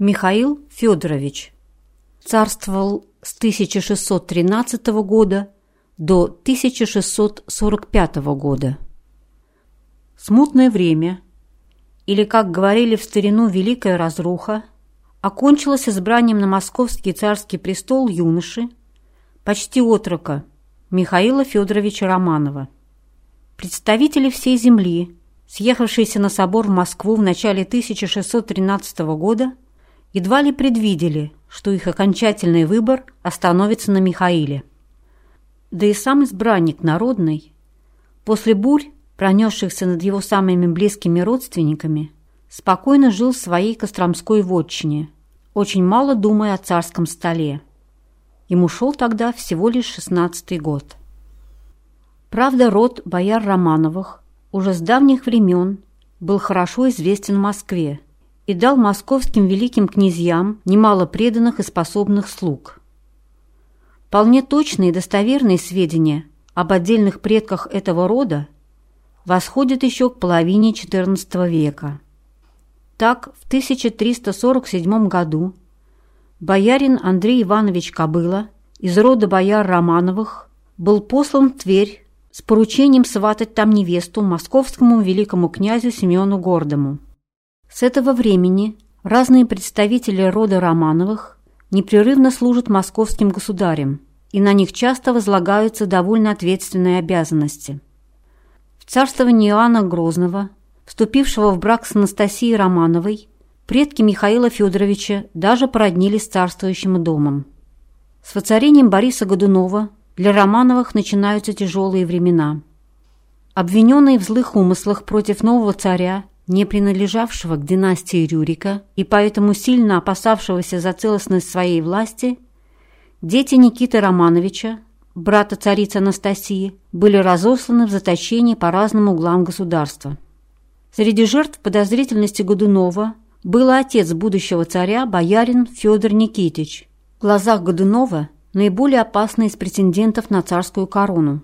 Михаил Федорович царствовал с 1613 года до 1645 года. Смутное время, или, как говорили в старину, Великая Разруха, окончилось избранием на московский царский престол юноши, почти отрока, Михаила Федоровича Романова. Представители всей земли, съехавшиеся на собор в Москву в начале 1613 года, едва ли предвидели, что их окончательный выбор остановится на Михаиле. Да и сам избранник народный, после бурь, пронесшихся над его самыми близкими родственниками, спокойно жил в своей Костромской вотчине, очень мало думая о царском столе. Ему шел тогда всего лишь шестнадцатый год. Правда, род бояр Романовых уже с давних времен был хорошо известен в Москве, и дал московским великим князьям немало преданных и способных слуг. Вполне точные и достоверные сведения об отдельных предках этого рода восходят еще к половине XIV века. Так, в 1347 году боярин Андрей Иванович Кобыла из рода бояр Романовых был послан в Тверь с поручением сватать там невесту московскому великому князю Семену Гордому. С этого времени разные представители рода Романовых непрерывно служат московским государям, и на них часто возлагаются довольно ответственные обязанности. В царствовании Иоанна Грозного, вступившего в брак с Анастасией Романовой, предки Михаила Федоровича даже породнились с царствующим домом. С воцарением Бориса Годунова для Романовых начинаются тяжелые времена. Обвиненные в злых умыслах против нового царя не принадлежавшего к династии Рюрика и поэтому сильно опасавшегося за целостность своей власти, дети Никиты Романовича, брата царицы Анастасии, были разосланы в заточении по разным углам государства. Среди жертв подозрительности Годунова был отец будущего царя, боярин Федор Никитич. В глазах Годунова наиболее опасный из претендентов на царскую корону.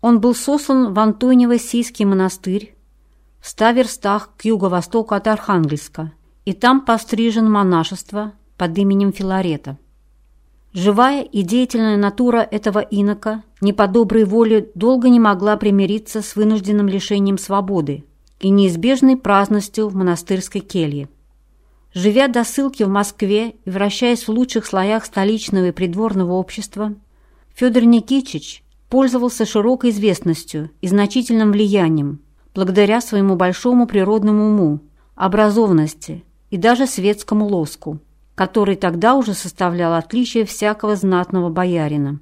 Он был сослан в Антониево-Сийский монастырь, в ста верстах к юго-востоку от Архангельска, и там пострижен монашество под именем Филарета. Живая и деятельная натура этого инока не по доброй воле долго не могла примириться с вынужденным лишением свободы и неизбежной праздностью в монастырской келье. Живя до ссылки в Москве и вращаясь в лучших слоях столичного и придворного общества, Федор Никитич пользовался широкой известностью и значительным влиянием, благодаря своему большому природному уму, образованности и даже светскому лоску, который тогда уже составлял отличие всякого знатного боярина.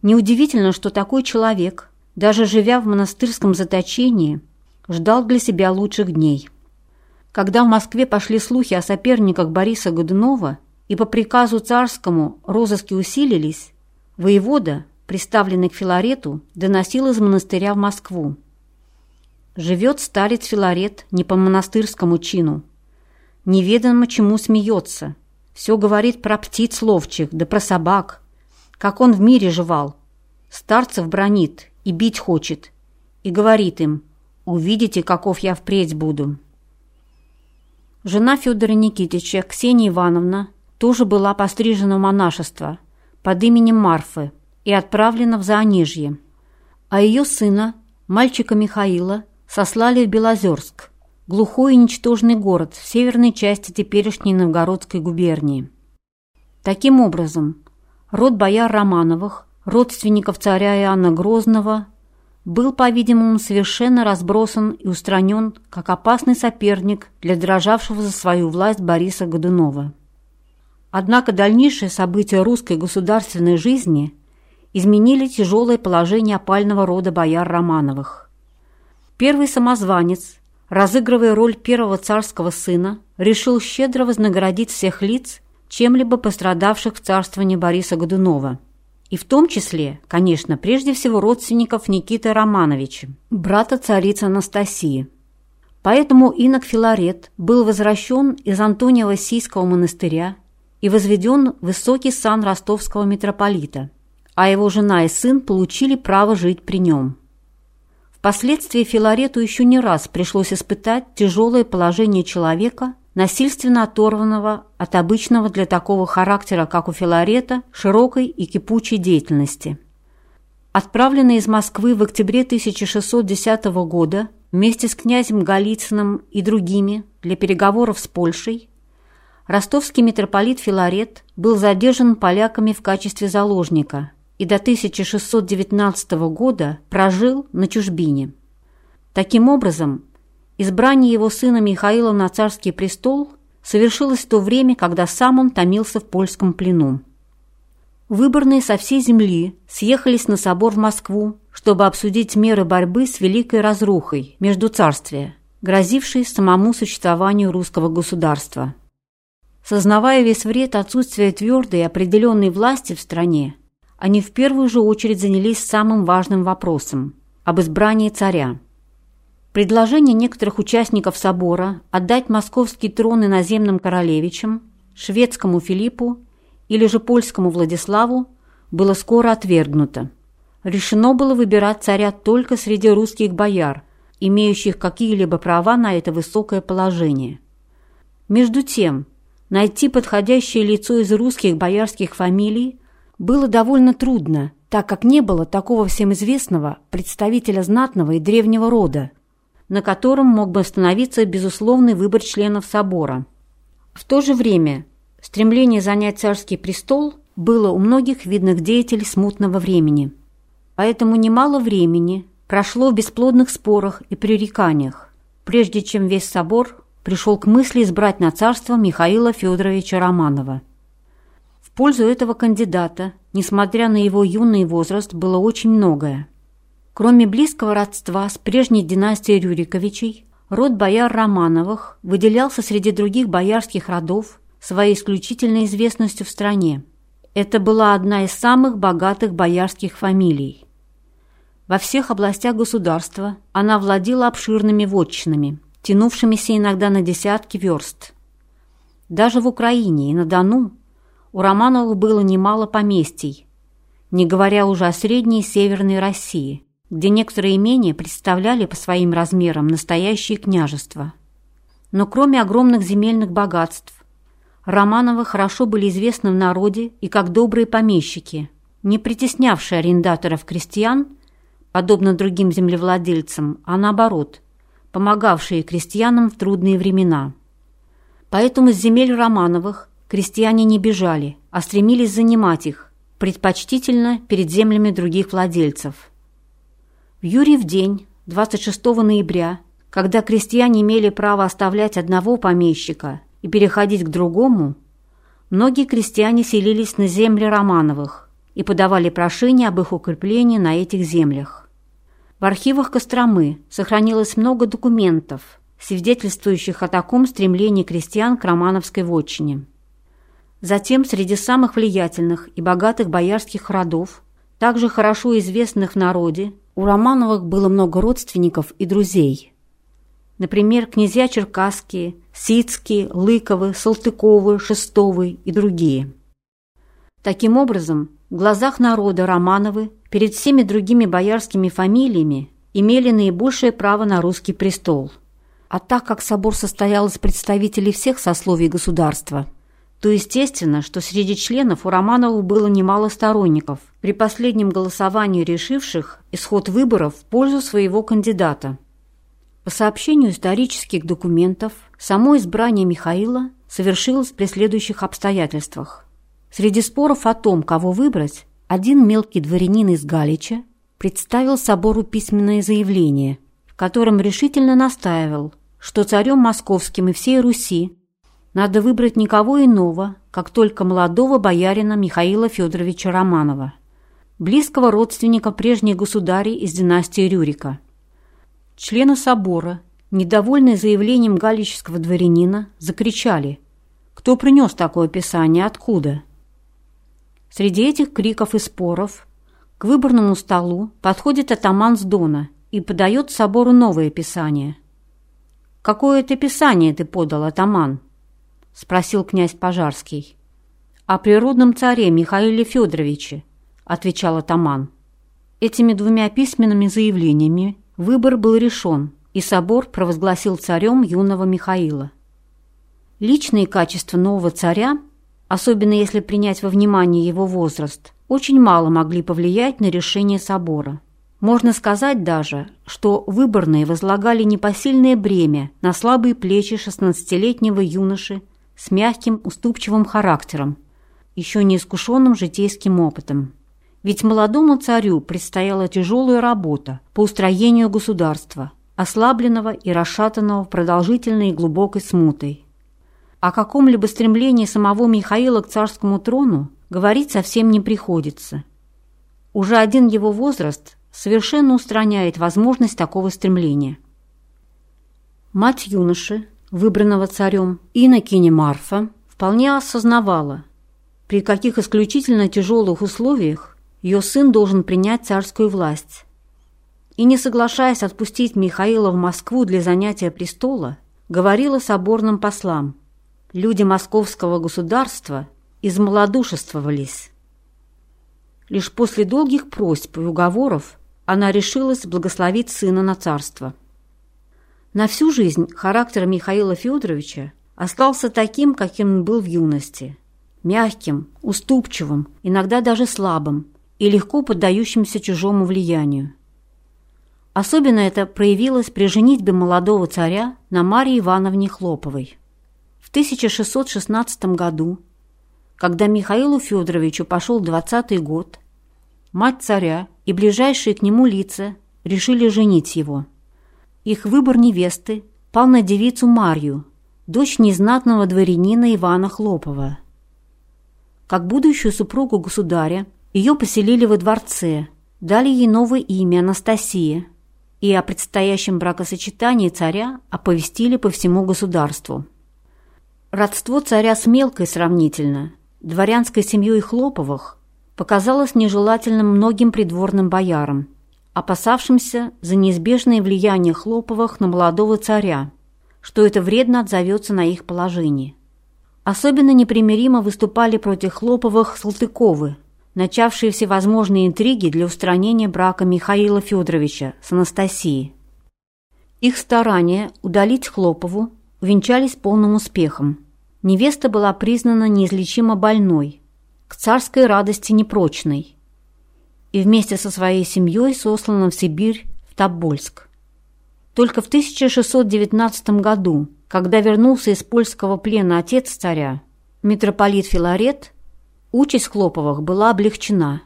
Неудивительно, что такой человек, даже живя в монастырском заточении, ждал для себя лучших дней. Когда в Москве пошли слухи о соперниках Бориса Годунова и по приказу царскому розыски усилились, воевода, приставленный к Филарету, доносил из монастыря в Москву. Живет старец Филарет не по монастырскому чину. Неведомо чему смеется. Все говорит про птиц ловчих, да про собак. Как он в мире жевал. Старцев бронит и бить хочет. И говорит им, увидите, каков я впредь буду. Жена Федора Никитича, Ксения Ивановна, тоже была пострижена в монашество под именем Марфы и отправлена в Заонежье. А ее сына, мальчика Михаила, сослали в Белозерск, глухой и ничтожный город в северной части теперешней Новгородской губернии. Таким образом, род бояр Романовых, родственников царя Иоанна Грозного, был, по-видимому, совершенно разбросан и устранен как опасный соперник для дрожавшего за свою власть Бориса Годунова. Однако дальнейшие события русской государственной жизни изменили тяжелое положение опального рода бояр Романовых. Первый самозванец, разыгрывая роль первого царского сына, решил щедро вознаградить всех лиц, чем-либо пострадавших в царствовании Бориса Годунова. И в том числе, конечно, прежде всего родственников Никиты Романовича, брата царицы Анастасии. Поэтому инок Филарет был возвращен из Антониева-Сийского монастыря и возведен в высокий сан ростовского митрополита, а его жена и сын получили право жить при нем. Впоследствии Филарету еще не раз пришлось испытать тяжелое положение человека, насильственно оторванного от обычного для такого характера, как у Филарета, широкой и кипучей деятельности. Отправленный из Москвы в октябре 1610 года вместе с князем Голицыным и другими для переговоров с Польшей, ростовский митрополит Филарет был задержан поляками в качестве заложника и до 1619 года прожил на чужбине. Таким образом, избрание его сына Михаила на царский престол совершилось в то время, когда сам он томился в польском плену. Выборные со всей земли съехались на собор в Москву, чтобы обсудить меры борьбы с великой разрухой между царствия, грозившей самому существованию русского государства. Сознавая весь вред отсутствия твердой и определенной власти в стране, они в первую же очередь занялись самым важным вопросом – об избрании царя. Предложение некоторых участников собора отдать московские троны наземным королевичам, шведскому Филиппу или же польскому Владиславу было скоро отвергнуто. Решено было выбирать царя только среди русских бояр, имеющих какие-либо права на это высокое положение. Между тем, найти подходящее лицо из русских боярских фамилий было довольно трудно, так как не было такого всем известного представителя знатного и древнего рода, на котором мог бы остановиться безусловный выбор членов собора. В то же время Стремление занять царский престол было у многих видных деятелей смутного времени. Поэтому немало времени прошло в бесплодных спорах и пререканиях, прежде чем весь собор пришел к мысли избрать на царство Михаила Федоровича Романова. Пользу этого кандидата, несмотря на его юный возраст, было очень многое. Кроме близкого родства с прежней династией Рюриковичей, род бояр Романовых выделялся среди других боярских родов своей исключительной известностью в стране. Это была одна из самых богатых боярских фамилий. Во всех областях государства она владела обширными вотчинами, тянувшимися иногда на десятки верст. Даже в Украине и на Дону у Романовых было немало поместий, не говоря уже о средней и северной России, где некоторые имения представляли по своим размерам настоящие княжества. Но кроме огромных земельных богатств, Романовы хорошо были известны в народе и как добрые помещики, не притеснявшие арендаторов-крестьян, подобно другим землевладельцам, а наоборот, помогавшие крестьянам в трудные времена. Поэтому с земель Романовых крестьяне не бежали, а стремились занимать их, предпочтительно перед землями других владельцев. В Юрьев день, 26 ноября, когда крестьяне имели право оставлять одного помещика – и переходить к другому, многие крестьяне селились на земле Романовых и подавали прошение об их укреплении на этих землях. В архивах Костромы сохранилось много документов, свидетельствующих о таком стремлении крестьян к романовской вотчине. Затем среди самых влиятельных и богатых боярских родов, также хорошо известных в народе, у Романовых было много родственников и друзей – Например, князья Черкасские, Сицкие, Лыковы, Салтыковы, Шестовы и другие. Таким образом, в глазах народа Романовы перед всеми другими боярскими фамилиями имели наибольшее право на русский престол. А так как собор состоял из представителей всех сословий государства, то естественно, что среди членов у Романовых было немало сторонников, при последнем голосовании решивших исход выборов в пользу своего кандидата – по сообщению исторических документов, само избрание Михаила совершилось при следующих обстоятельствах. Среди споров о том, кого выбрать, один мелкий дворянин из Галича представил собору письменное заявление, в котором решительно настаивал, что царем московским и всей Руси надо выбрать никого иного, как только молодого боярина Михаила Федоровича Романова, близкого родственника прежних государей из династии Рюрика – Члены собора, недовольные заявлением галического дворянина, закричали «Кто принес такое писание? Откуда?» Среди этих криков и споров к выборному столу подходит атаман с Дона и подает собору новое писание. «Какое это писание ты подал, атаман?» — спросил князь Пожарский. «О природном царе Михаиле Федоровиче», — отвечал атаман. Этими двумя письменными заявлениями Выбор был решен, и собор провозгласил царем юного Михаила. Личные качества нового царя, особенно если принять во внимание его возраст, очень мало могли повлиять на решение собора. Можно сказать даже, что выборные возлагали непосильное бремя на слабые плечи 16-летнего юноши с мягким, уступчивым характером, еще не искушенным житейским опытом. Ведь молодому царю предстояла тяжелая работа по устроению государства, ослабленного и расшатанного продолжительной и глубокой смутой. О каком-либо стремлении самого Михаила к царскому трону говорить совсем не приходится. Уже один его возраст совершенно устраняет возможность такого стремления. Мать юноши, выбранного царем, Иннокене Марфа, вполне осознавала, при каких исключительно тяжелых условиях ее сын должен принять царскую власть. И не соглашаясь отпустить Михаила в Москву для занятия престола, говорила соборным послам, люди московского государства измалодушествовались. Лишь после долгих просьб и уговоров она решилась благословить сына на царство. На всю жизнь характер Михаила Федоровича остался таким, каким он был в юности. Мягким, уступчивым, иногда даже слабым и легко поддающимся чужому влиянию. Особенно это проявилось при женитьбе молодого царя на Марии Ивановне Хлоповой. В 1616 году, когда Михаилу Федоровичу пошел двадцатый год, мать царя и ближайшие к нему лица решили женить его. Их выбор невесты пал на девицу Марью, дочь незнатного дворянина Ивана Хлопова. Как будущую супругу государя, ее поселили во дворце, дали ей новое имя Анастасия, и о предстоящем бракосочетании царя оповестили по всему государству. Родство царя с мелкой сравнительно, дворянской семьей Хлоповых, показалось нежелательным многим придворным боярам, опасавшимся за неизбежное влияние Хлоповых на молодого царя, что это вредно отзовется на их положении. Особенно непримиримо выступали против Хлоповых Салтыковы, начавшие всевозможные интриги для устранения брака Михаила Федоровича с Анастасией. Их старания удалить Хлопову увенчались полным успехом. Невеста была признана неизлечимо больной, к царской радости непрочной, и вместе со своей семьей сослана в Сибирь, в Тобольск. Только в 1619 году, когда вернулся из польского плена отец царя, митрополит Филарет, участь Хлоповых была облегчена.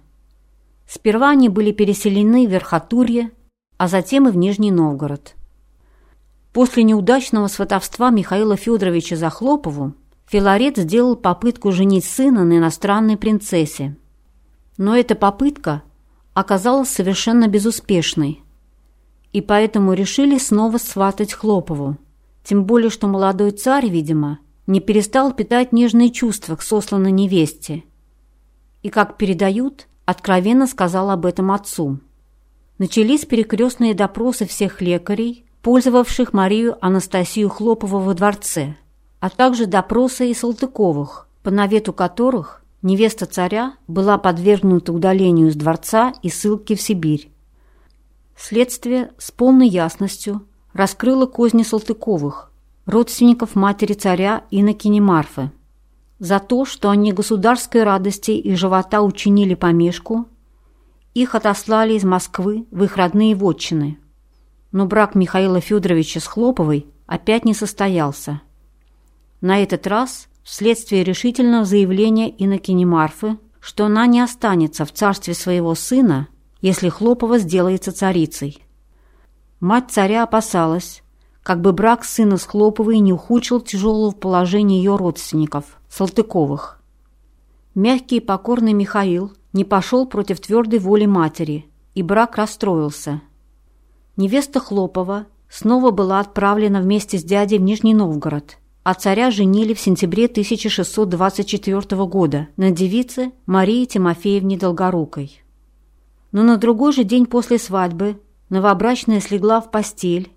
Сперва они были переселены в Верхотурье, а затем и в Нижний Новгород. После неудачного сватовства Михаила Федоровича за Хлопову Филарет сделал попытку женить сына на иностранной принцессе. Но эта попытка оказалась совершенно безуспешной. И поэтому решили снова сватать Хлопову. Тем более, что молодой царь, видимо, не перестал питать нежные чувства к сосланной невесте. И, как передают, откровенно сказал об этом отцу. Начались перекрестные допросы всех лекарей, пользовавших Марию Анастасию Хлопову во дворце – а также допросы и Салтыковых, по навету которых невеста царя была подвергнута удалению из дворца и ссылке в Сибирь. Следствие с полной ясностью раскрыло козни Салтыковых, родственников матери царя Иннокени Марфы. За то, что они государской радости и живота учинили помешку, их отослали из Москвы в их родные вотчины. Но брак Михаила Федоровича с Хлоповой опять не состоялся. На этот раз вследствие решительного заявления Иннокени Марфы, что она не останется в царстве своего сына, если Хлопова сделается царицей. Мать царя опасалась, как бы брак сына с Хлоповой не ухудшил тяжелого положения ее родственников, Салтыковых. Мягкий и покорный Михаил не пошел против твердой воли матери, и брак расстроился. Невеста Хлопова снова была отправлена вместе с дядей в Нижний Новгород – а царя женили в сентябре 1624 года на девице Марии Тимофеевне Долгорукой. Но на другой же день после свадьбы новобрачная слегла в постель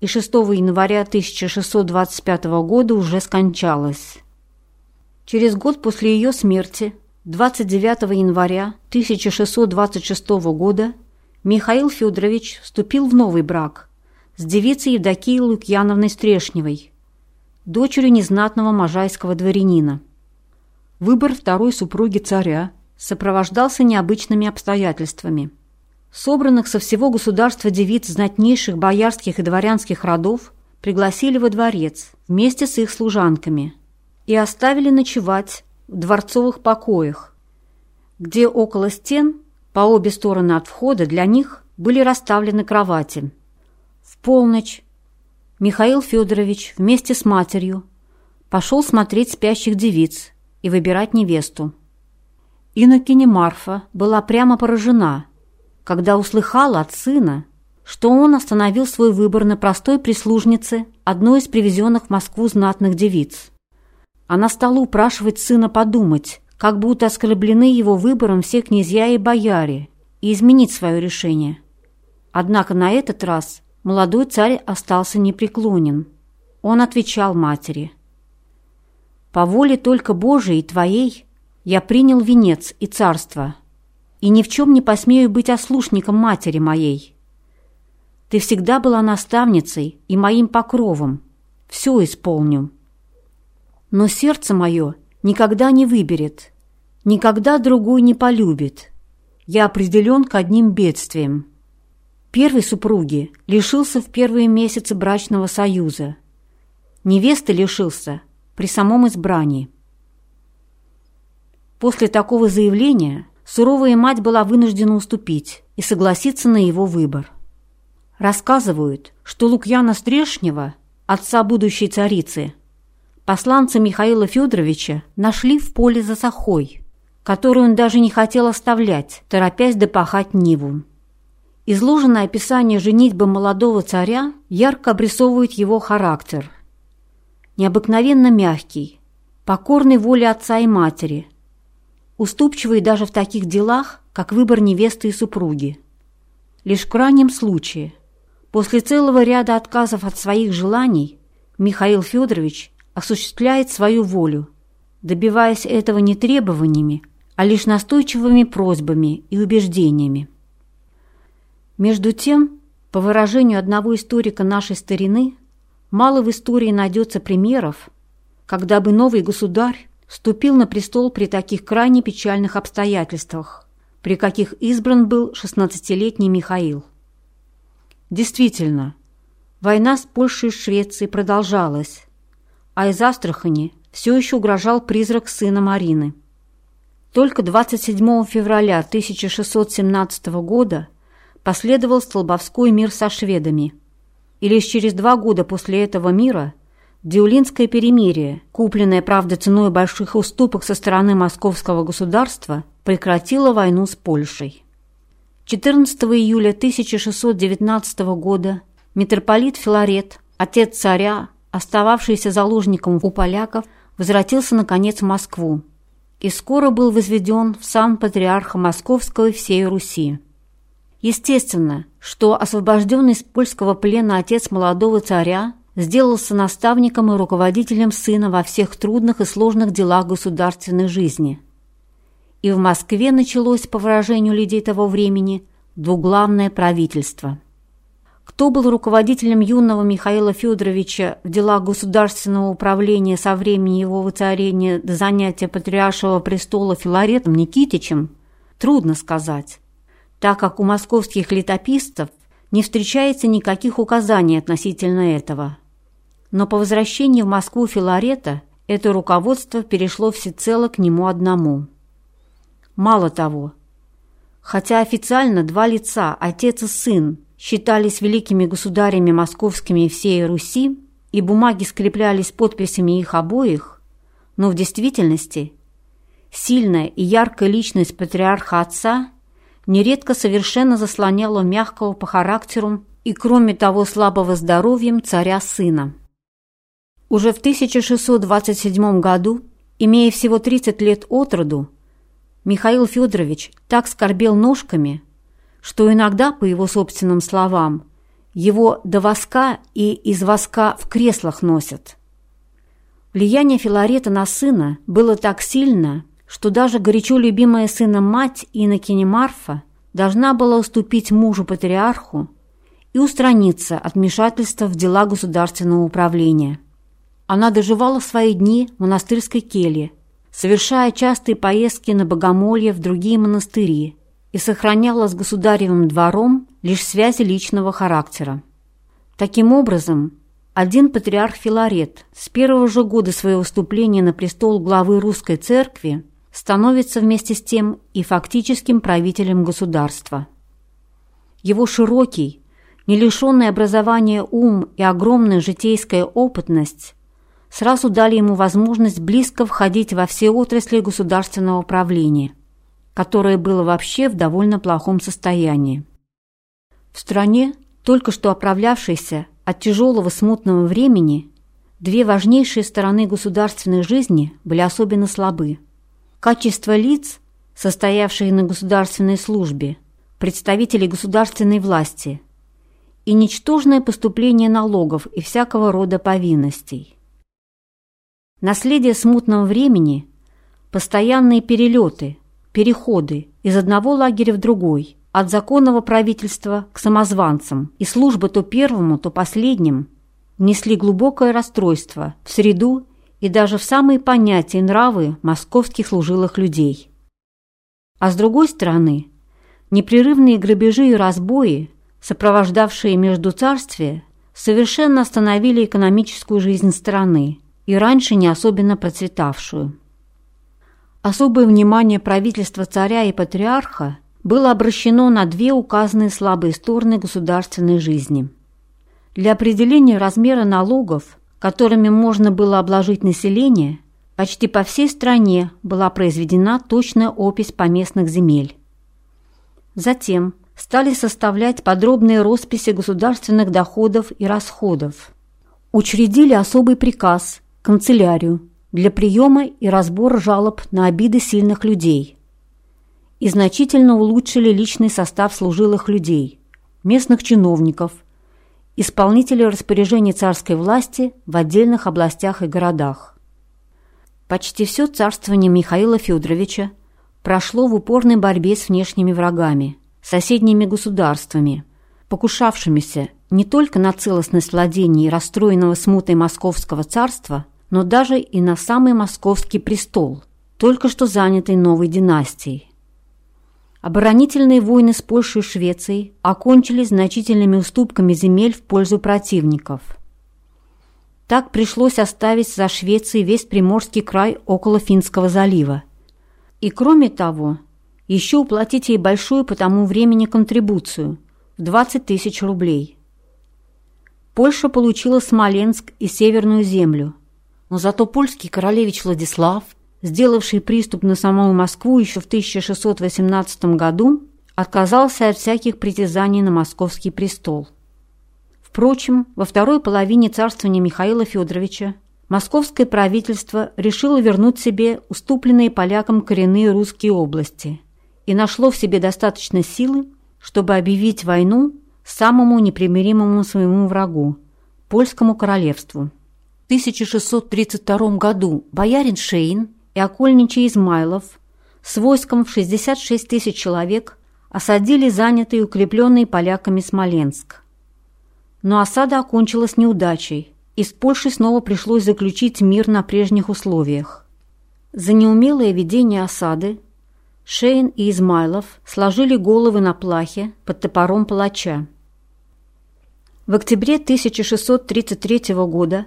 и 6 января 1625 года уже скончалась. Через год после ее смерти, 29 января 1626 года, Михаил Федорович вступил в новый брак с девицей Евдокией Лукьяновной Стрешневой – дочерью незнатного можайского дворянина. Выбор второй супруги царя сопровождался необычными обстоятельствами. Собранных со всего государства девиц знатнейших боярских и дворянских родов пригласили во дворец вместе с их служанками и оставили ночевать в дворцовых покоях, где около стен по обе стороны от входа для них были расставлены кровати. В полночь Михаил Федорович вместе с матерью пошел смотреть спящих девиц и выбирать невесту. Инокиня Марфа была прямо поражена, когда услыхала от сына, что он остановил свой выбор на простой прислужнице одной из привезенных в Москву знатных девиц. Она стала упрашивать сына подумать, как будут оскорблены его выбором все князья и бояре, и изменить свое решение. Однако на этот раз молодой царь остался непреклонен. Он отвечал матери, «По воле только Божией твоей я принял венец и царство, и ни в чем не посмею быть ослушником матери моей. Ты всегда была наставницей и моим покровом, все исполню. Но сердце мое — никогда не выберет, никогда другой не полюбит. Я определен к одним бедствиям. Первый супруги лишился в первые месяцы брачного союза. Невесты лишился при самом избрании. После такого заявления суровая мать была вынуждена уступить и согласиться на его выбор. Рассказывают, что Лукьяна Стрешнева, отца будущей царицы, Посланца Михаила Федоровича нашли в поле за сахой, которую он даже не хотел оставлять, торопясь допахать Ниву. Изложенное описание женитьбы молодого царя ярко обрисовывает его характер. Необыкновенно мягкий, покорный воле отца и матери, уступчивый даже в таких делах, как выбор невесты и супруги. Лишь в крайнем случае, после целого ряда отказов от своих желаний, Михаил Федорович осуществляет свою волю, добиваясь этого не требованиями, а лишь настойчивыми просьбами и убеждениями. Между тем, по выражению одного историка нашей старины, мало в истории найдется примеров, когда бы новый государь ступил на престол при таких крайне печальных обстоятельствах, при каких избран был 16-летний Михаил. Действительно, война с Польшей и Швецией продолжалась, а из Астрахани все еще угрожал призрак сына Марины. Только 27 февраля 1617 года последовал Столбовской мир со шведами, и лишь через два года после этого мира Диулинское перемирие, купленное, правда, ценой больших уступок со стороны московского государства, прекратило войну с Польшей. 14 июля 1619 года митрополит Филарет, отец царя, остававшийся заложником у поляков, возвратился, наконец, в Москву и скоро был возведен в сам патриарха Московского и всей Руси. Естественно, что освобожденный из польского плена отец молодого царя сделался наставником и руководителем сына во всех трудных и сложных делах государственной жизни. И в Москве началось, по выражению людей того времени, двуглавное правительство – кто был руководителем юного Михаила Федоровича в делах государственного управления со времени его воцарения до занятия патриаршего престола Филаретом Никитичем, трудно сказать, так как у московских летописцев не встречается никаких указаний относительно этого. Но по возвращении в Москву Филарета это руководство перешло всецело к нему одному. Мало того, хотя официально два лица, отец и сын, считались великими государями московскими всей Руси, и бумаги скреплялись подписями их обоих, но в действительности сильная и яркая личность патриарха отца нередко совершенно заслоняла мягкого по характеру и, кроме того, слабого здоровьем царя сына. Уже в 1627 году, имея всего 30 лет от роду, Михаил Федорович так скорбел ножками, что иногда, по его собственным словам, его до воска и из воска в креслах носят. Влияние Филарета на сына было так сильно, что даже горячо любимая сыном мать Иннокене Марфа должна была уступить мужу-патриарху и устраниться от вмешательства в дела государственного управления. она доживала свои дни в монастырской келье, совершая частые поездки на богомолье в другие монастыри и сохраняла с государевым двором лишь связи личного характера. Таким образом, один патриарх Филарет с первого же года своего вступления на престол главы русской церкви становится вместе с тем и фактическим правителем государства. Его широкий, не лишенный образования ум и огромная житейская опытность сразу дали ему возможность близко входить во все отрасли государственного правления, которое было вообще в довольно плохом состоянии. В стране, только что оправлявшейся от тяжелого смутного времени, две важнейшие стороны государственной жизни были особенно слабы. Качество лиц, состоявших на государственной службе, представителей государственной власти – и ничтожное поступление налогов и всякого рода повинностей. Наследие смутного времени – постоянные перелеты, переходы из одного лагеря в другой, от законного правительства к самозванцам, и служба то первому, то последним внесли глубокое расстройство в среду и даже в самые понятия нравы московских служилых людей. А с другой стороны, непрерывные грабежи и разбои, сопровождавшие междуцарствие, совершенно остановили экономическую жизнь страны – и раньше не особенно процветавшую. Особое внимание правительства царя и патриарха было обращено на две указанные слабые стороны государственной жизни. Для определения размера налогов, которыми можно было обложить население, почти по всей стране была произведена точная опись поместных земель. Затем стали составлять подробные росписи государственных доходов и расходов. Учредили особый приказ – канцелярию для приема и разбора жалоб на обиды сильных людей и значительно улучшили личный состав служилых людей, местных чиновников, исполнителей распоряжений царской власти в отдельных областях и городах. Почти все царствование Михаила Федоровича прошло в упорной борьбе с внешними врагами, соседними государствами, покушавшимися не только на целостность владений расстроенного смутой Московского царства – но даже и на самый московский престол, только что занятый новой династией. Оборонительные войны с Польшей и Швецией окончились значительными уступками земель в пользу противников. Так пришлось оставить за Швецией весь Приморский край около Финского залива. И кроме того, еще уплатить ей большую по тому времени контрибуцию в 20 тысяч рублей. Польша получила Смоленск и Северную землю – но зато польский королевич Владислав, сделавший приступ на саму Москву еще в 1618 году, отказался от всяких притязаний на московский престол. Впрочем, во второй половине царствования Михаила Федоровича московское правительство решило вернуть себе уступленные полякам коренные русские области и нашло в себе достаточно силы, чтобы объявить войну самому непримиримому своему врагу – польскому королевству. 1632 году боярин Шейн и окольничий Измайлов с войском в 66 тысяч человек осадили занятый и укрепленный поляками Смоленск. Но осада окончилась неудачей, и с Польшей снова пришлось заключить мир на прежних условиях. За неумелое ведение осады Шейн и Измайлов сложили головы на плахе под топором палача. В октябре 1633 года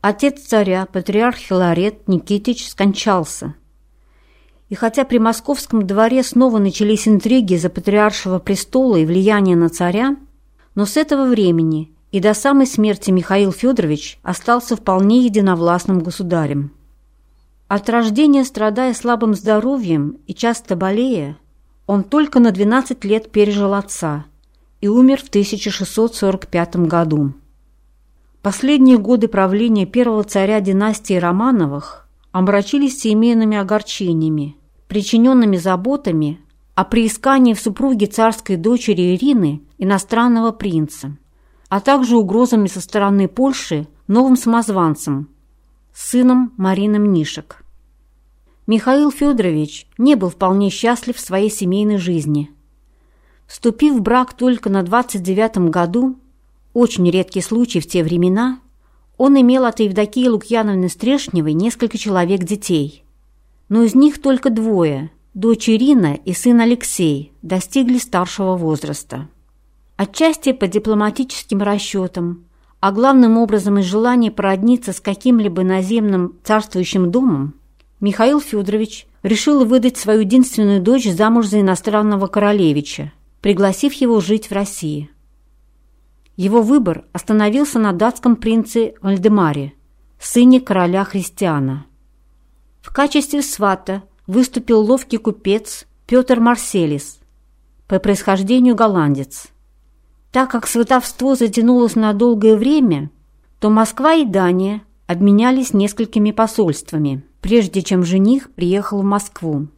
Отец царя, патриарх Филарет Никитич, скончался. И хотя при московском дворе снова начались интриги за патриаршего престола и влияние на царя, но с этого времени и до самой смерти Михаил Федорович остался вполне единовластным государем. От рождения, страдая слабым здоровьем и часто болея, он только на 12 лет пережил отца и умер в 1645 году. Последние годы правления первого царя династии Романовых омрачились семейными огорчениями, причиненными заботами о приискании в супруге царской дочери Ирины иностранного принца, а также угрозами со стороны Польши новым самозванцем, сыном Марины Мнишек. Михаил Федорович не был вполне счастлив в своей семейной жизни. Вступив в брак только на 29-м году, очень редкий случай в те времена, Он имел от Евдокии Лукьяновны Стрешневой несколько человек детей. Но из них только двое, дочь Ирина и сын Алексей, достигли старшего возраста. Отчасти по дипломатическим расчетам, а главным образом из желания породниться с каким-либо наземным царствующим домом, Михаил Федорович решил выдать свою единственную дочь замуж за иностранного королевича, пригласив его жить в России. Его выбор остановился на датском принце Вальдемаре, сыне короля Христиана. В качестве свата выступил ловкий купец Петр Марселис, по происхождению голландец. Так как сватовство затянулось на долгое время, то Москва и Дания обменялись несколькими посольствами, прежде чем жених приехал в Москву.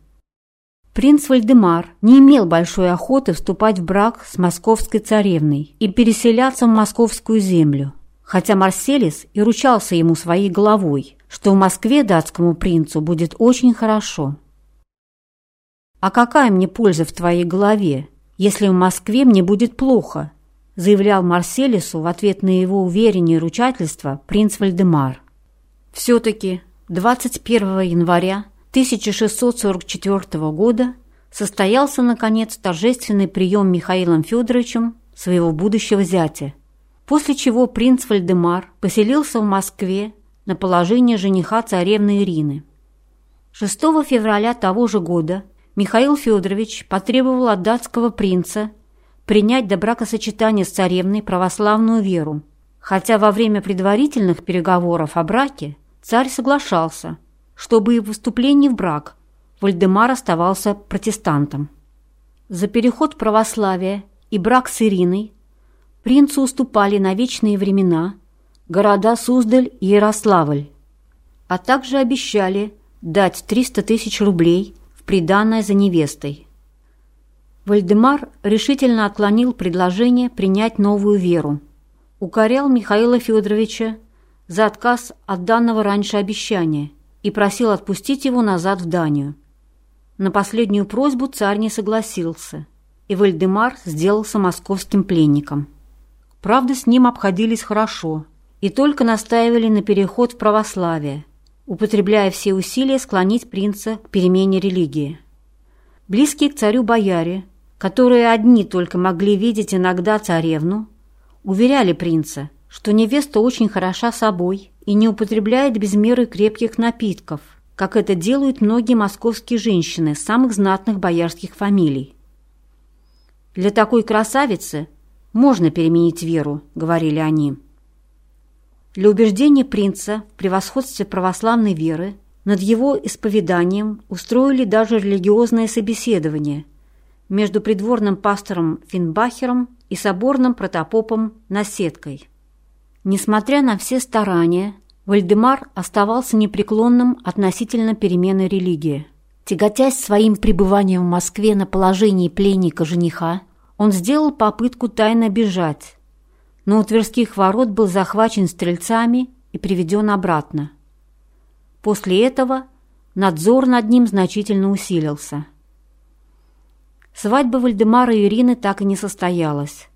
Принц Вальдемар не имел большой охоты вступать в брак с московской царевной и переселяться в московскую землю, хотя Марселис и ручался ему своей головой, что в Москве датскому принцу будет очень хорошо. «А какая мне польза в твоей голове, если в Москве мне будет плохо?» заявлял Марселису в ответ на его уверенное ручательство принц Вальдемар. Все-таки 21 января 1644 года состоялся, наконец, торжественный прием Михаилом Федоровичем своего будущего зятя, после чего принц Вальдемар поселился в Москве на положение жениха царевны Ирины. 6 февраля того же года Михаил Федорович потребовал от датского принца принять до бракосочетания с царевной православную веру, хотя во время предварительных переговоров о браке царь соглашался – чтобы и в вступлении в брак Вальдемар оставался протестантом. За переход в православие и брак с Ириной принцу уступали на вечные времена города Суздаль и Ярославль, а также обещали дать 300 тысяч рублей в приданное за невестой. Вальдемар решительно отклонил предложение принять новую веру. Укорял Михаила Федоровича за отказ от данного раньше обещания – и просил отпустить его назад в Данию. На последнюю просьбу царь не согласился, и Вальдемар сделался московским пленником. Правда, с ним обходились хорошо и только настаивали на переход в православие, употребляя все усилия склонить принца к перемене религии. Близкие к царю бояре, которые одни только могли видеть иногда царевну, уверяли принца, что невеста очень хороша собой и не употребляет без меры крепких напитков, как это делают многие московские женщины самых знатных боярских фамилий. «Для такой красавицы можно переменить веру», — говорили они. Для убеждения принца в превосходстве православной веры над его исповеданием устроили даже религиозное собеседование между придворным пастором Финбахером и соборным протопопом Наседкой. Несмотря на все старания, Вальдемар оставался непреклонным относительно перемены религии. Тяготясь своим пребыванием в Москве на положении пленника-жениха, он сделал попытку тайно бежать, но у Тверских ворот был захвачен стрельцами и приведен обратно. После этого надзор над ним значительно усилился. Свадьба Вальдемара и Ирины так и не состоялась.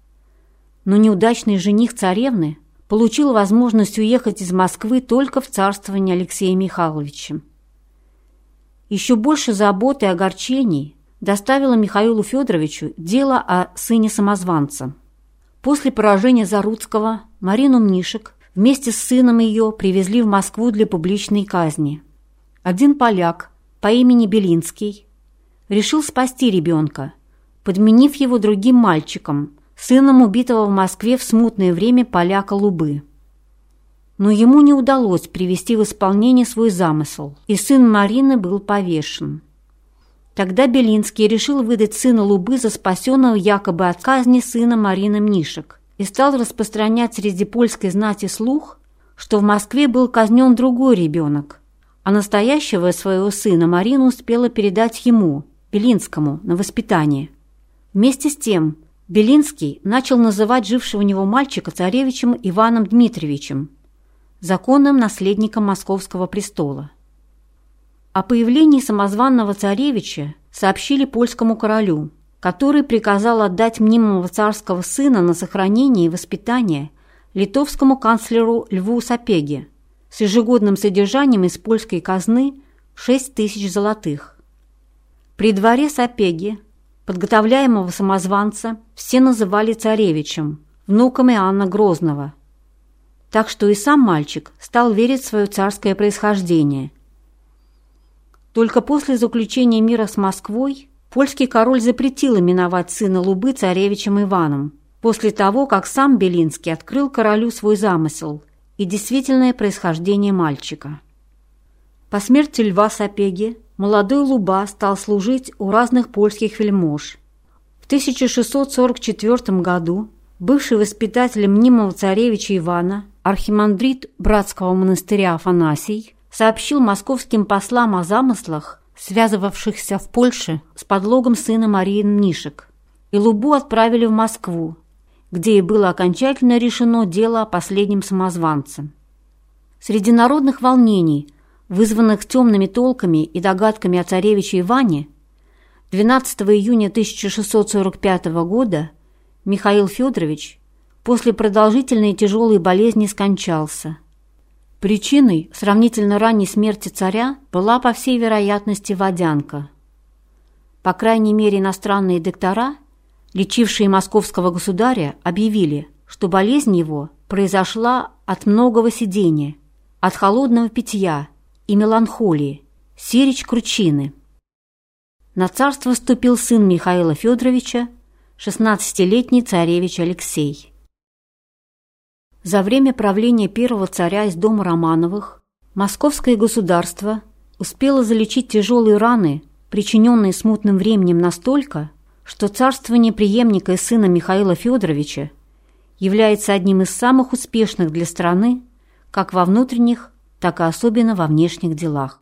Но неудачный жених царевны получил возможность уехать из Москвы только в царствование Алексея Михайловича. Еще больше заботы и огорчений доставило Михаилу Федоровичу дело о сыне самозванца. После поражения Заруцкого Марину Мнишек вместе с сыном ее привезли в Москву для публичной казни. Один поляк по имени Белинский решил спасти ребенка, подменив его другим мальчиком – сыном убитого в Москве в смутное время поляка Лубы. Но ему не удалось привести в исполнение свой замысел, и сын Марины был повешен. Тогда Белинский решил выдать сына Лубы за спасенного якобы от казни сына Марины Мнишек и стал распространять среди польской знати слух, что в Москве был казнен другой ребенок, а настоящего своего сына Марина успела передать ему, Белинскому, на воспитание. Вместе с тем Белинский начал называть жившего у него мальчика царевичем Иваном Дмитриевичем, законным наследником московского престола. О появлении самозванного царевича сообщили польскому королю, который приказал отдать мнимого царского сына на сохранение и воспитание литовскому канцлеру Льву Сапеге с ежегодным содержанием из польской казны 6 тысяч золотых. При дворе Сапеги, подготовляемого самозванца, все называли царевичем, внуком Иоанна Грозного. Так что и сам мальчик стал верить в свое царское происхождение. Только после заключения мира с Москвой польский король запретил именовать сына Лубы царевичем Иваном, после того, как сам Белинский открыл королю свой замысел и действительное происхождение мальчика. По смерти Льва Сапеги молодой Луба стал служить у разных польских вельмож. В 1644 году бывший воспитатель мнимого царевича Ивана, архимандрит братского монастыря Афанасий, сообщил московским послам о замыслах, связывавшихся в Польше с подлогом сына Марии Мнишек, и Лубу отправили в Москву, где и было окончательно решено дело о последнем самозванце. Среди народных волнений, вызванных темными толками и догадками о царевиче Иване, 12 июня 1645 года Михаил Федорович после продолжительной и тяжелой болезни скончался. Причиной сравнительно ранней смерти царя была, по всей вероятности, водянка. По крайней мере, иностранные доктора, лечившие московского государя, объявили, что болезнь его произошла от многого сидения, от холодного питья и меланхолии, сирич кручины. На царство вступил сын Михаила Федоровича, 16-летний царевич Алексей. За время правления первого царя из дома Романовых московское государство успело залечить тяжелые раны, причиненные смутным временем настолько, что царствование преемника и сына Михаила Федоровича является одним из самых успешных для страны как во внутренних, так и особенно во внешних делах.